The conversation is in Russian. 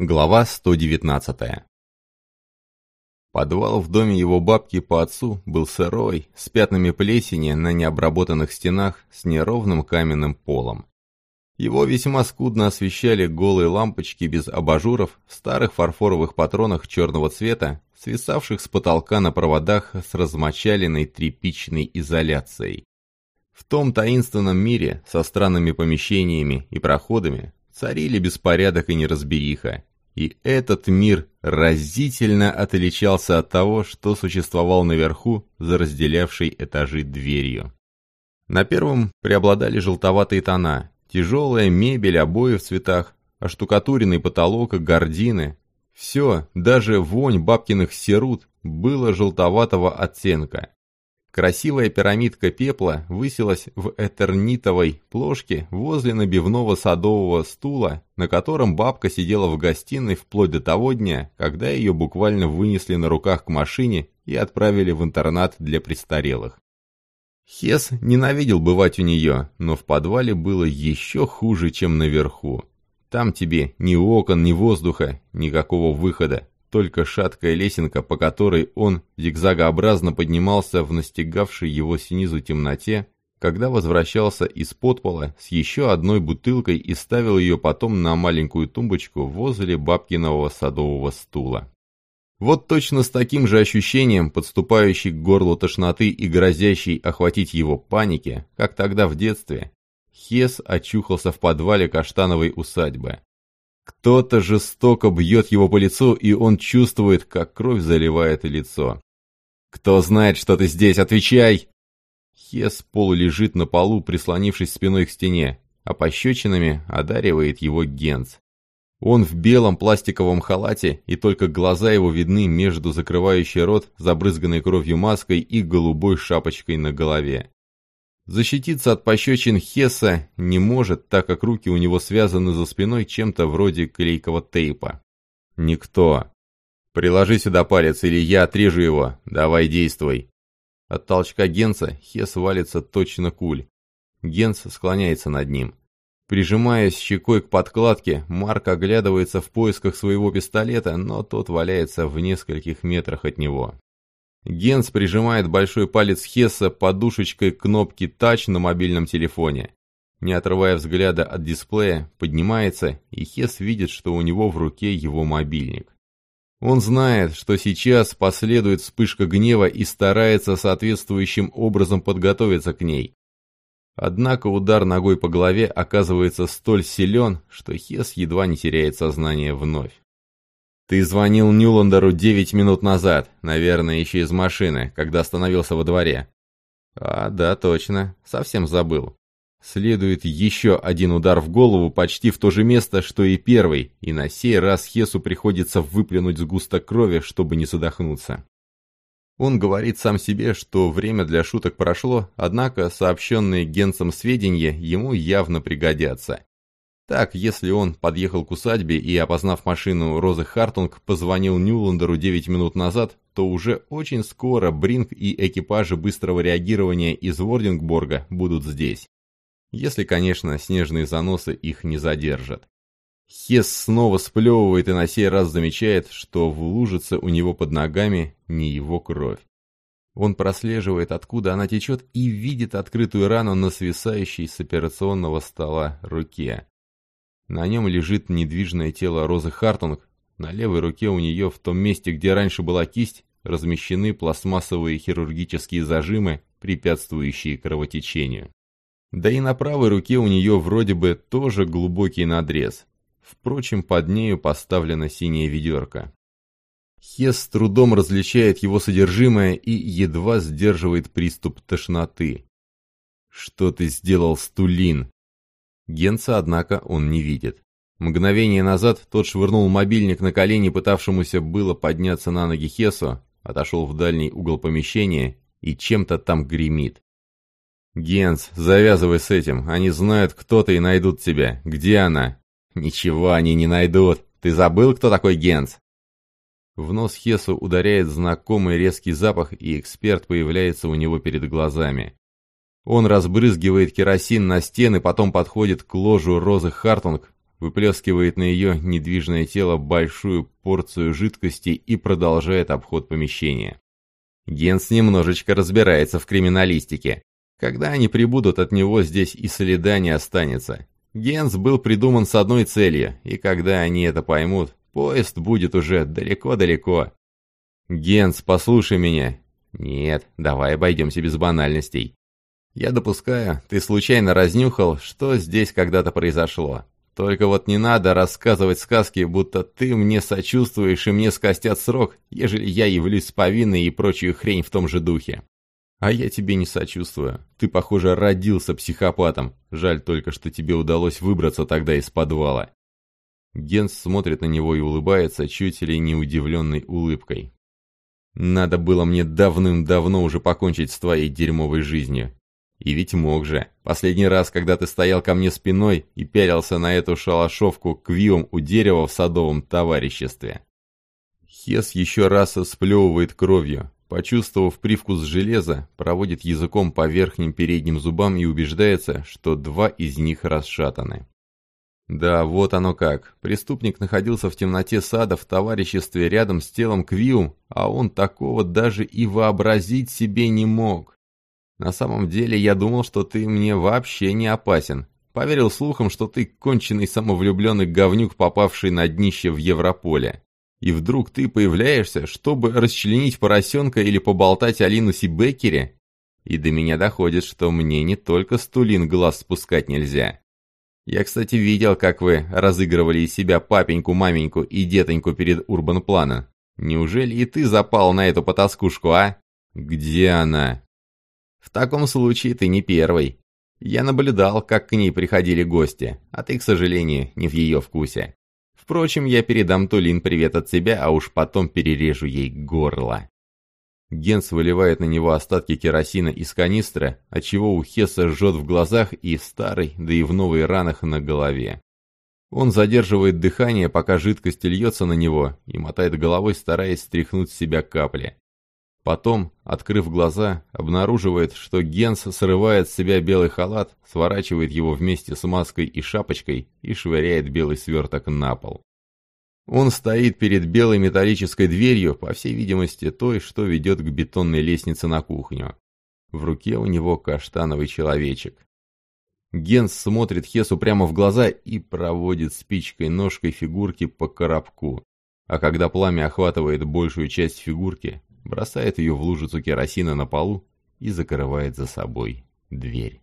Глава 119 Подвал в доме его бабки по отцу был сырой, с пятнами плесени на необработанных стенах, с неровным каменным полом. Его весьма скудно освещали голые лампочки без абажуров в старых фарфоровых патронах черного цвета, свисавших с потолка на проводах с размочаленной тряпичной изоляцией. В том таинственном мире со странными помещениями и проходами царили беспорядок и неразбериха, и этот мир разительно отличался от того, что существовал наверху за разделявшей этажи дверью. На первом преобладали желтоватые тона, тяжелая мебель, обои в цветах, оштукатуренный потолок гардины. Все, даже вонь бабкиных серут, было желтоватого оттенка. Красивая пирамидка пепла высилась в этернитовой плошке возле набивного садового стула, на котором бабка сидела в гостиной вплоть до того дня, когда ее буквально вынесли на руках к машине и отправили в интернат для престарелых. Хес ненавидел бывать у нее, но в подвале было еще хуже, чем наверху. Там тебе ни окон, ни воздуха, никакого выхода только шаткая лесенка, по которой он зигзагообразно поднимался в настигавшей его снизу темноте, когда возвращался из подпола с еще одной бутылкой и ставил ее потом на маленькую тумбочку возле бабкиного садового стула. Вот точно с таким же ощущением, подступающей к горлу тошноты и грозящей охватить его паники, как тогда в детстве, Хес очухался в подвале каштановой усадьбы. Кто-то жестоко бьет его по лицу, и он чувствует, как кровь заливает лицо. «Кто знает, что ты здесь? Отвечай!» Хес полулежит на полу, прислонившись спиной к стене, а пощечинами одаривает его Генц. Он в белом пластиковом халате, и только глаза его видны между закрывающей рот, забрызганной кровью маской и голубой шапочкой на голове. Защититься от пощечин Хесса не может, так как руки у него связаны за спиной чем-то вроде клейкого тейпа. Никто. Приложи сюда палец, или я отрежу его. Давай действуй. От толчка Генса Хесс валится точно куль. Генс склоняется над ним. Прижимаясь щекой к подкладке, Марк оглядывается в поисках своего пистолета, но тот валяется в нескольких метрах от него. Генс прижимает большой палец Хесса подушечкой кнопки «Тач» на мобильном телефоне. Не отрывая взгляда от дисплея, поднимается, и Хесс видит, что у него в руке его мобильник. Он знает, что сейчас последует вспышка гнева и старается соответствующим образом подготовиться к ней. Однако удар ногой по голове оказывается столь силен, что Хесс едва не теряет сознание вновь. «Ты звонил Нюландеру девять минут назад, наверное, еще из машины, когда остановился во дворе». «А, да, точно. Совсем забыл. Следует еще один удар в голову почти в то же место, что и первый, и на сей раз Хесу приходится выплюнуть сгусток крови, чтобы не задохнуться. Он говорит сам себе, что время для шуток прошло, однако сообщенные Генсом сведения ему явно пригодятся. Так, если он подъехал к усадьбе и, опознав машину Розы Хартунг, позвонил Ньюландеру 9 минут назад, то уже очень скоро Бринг и экипажи быстрого реагирования из Вордингборга будут здесь. Если, конечно, снежные заносы их не задержат. Хес снова сплевывает и на сей раз замечает, что в лужице у него под ногами не его кровь. Он прослеживает, откуда она течет, и видит открытую рану на свисающей с операционного стола руке. На нем лежит недвижное тело Розы Хартунг. На левой руке у нее, в том месте, где раньше была кисть, размещены пластмассовые хирургические зажимы, препятствующие кровотечению. Да и на правой руке у нее вроде бы тоже глубокий надрез. Впрочем, под нею поставлена синяя ведерко. Хес с трудом различает его содержимое и едва сдерживает приступ тошноты. «Что ты сделал, Стулин?» Генца, однако, он не видит. Мгновение назад тот швырнул мобильник на колени, пытавшемуся было подняться на ноги Хесу, отошел в дальний угол помещения и чем-то там гремит. «Генц, завязывай с этим, они знают, кто ты и найдут тебя. Где она?» «Ничего они не найдут. Ты забыл, кто такой Генц?» В нос Хесу ударяет знакомый резкий запах, и эксперт появляется у него перед глазами. Он разбрызгивает керосин на стены, потом подходит к ложу Розы Хартунг, выплескивает на ее недвижное тело большую порцию жидкости и продолжает обход помещения. Генс немножечко разбирается в криминалистике. Когда они прибудут, от него здесь и следа не останется. Генс был придуман с одной целью, и когда они это поймут, поезд будет уже далеко-далеко. «Генс, послушай меня». «Нет, давай обойдемся без банальностей. Я допускаю, ты случайно разнюхал, что здесь когда-то произошло. Только вот не надо рассказывать сказки, будто ты мне сочувствуешь и мне скостят срок, ежели я явлюсь с повинной и прочую хрень в том же духе. А я тебе не сочувствую. Ты, похоже, родился психопатом. Жаль только, что тебе удалось выбраться тогда из подвала. Генс смотрит на него и улыбается, чуть ли не удивленной улыбкой. Надо было мне давным-давно уже покончить с твоей дерьмовой жизнью. И ведь мог же. Последний раз, когда ты стоял ко мне спиной и пялился на эту шалашовку квиум у дерева в садовом товариществе. Хес еще раз сплевывает кровью. Почувствовав привкус железа, проводит языком по верхним передним зубам и убеждается, что два из них расшатаны. Да, вот оно как. Преступник находился в темноте сада в товариществе рядом с телом Квиум, а он такого даже и вообразить себе не мог. На самом деле я думал, что ты мне вообще не опасен. Поверил слухам, что ты конченый самовлюбленный говнюк, попавший на днище в Европоле. И вдруг ты появляешься, чтобы расчленить поросенка или поболтать о Линусе Беккере? И до меня доходит, что мне не только стулин глаз спускать нельзя. Я, кстати, видел, как вы разыгрывали из себя папеньку, маменьку и детоньку перед Урбан-планом. Неужели и ты запал на эту потаскушку, а? Где она? В таком случае ты не первый. Я наблюдал, как к ней приходили гости, а ты, к сожалению, не в ее вкусе. Впрочем, я передам Тулин привет от себя, а уж потом перережу ей горло. Генс выливает на него остатки керосина из канистры, отчего у Хесса жжет в глазах и в старой, да и в новой ранах на голове. Он задерживает дыхание, пока жидкость льется на него, и мотает головой, стараясь стряхнуть с себя капли. Потом, открыв глаза, обнаруживает, что Генс срывает с себя белый халат, сворачивает его вместе с маской и шапочкой и швыряет белый сверток на пол. Он стоит перед белой металлической дверью, по всей видимости той, что ведет к бетонной лестнице на кухню. В руке у него каштановый человечек. Генс смотрит Хесу прямо в глаза и проводит спичкой ножкой фигурки по коробку. А когда пламя охватывает большую часть фигурки, бросает ее в лужицу керосина на полу и закрывает за собой дверь.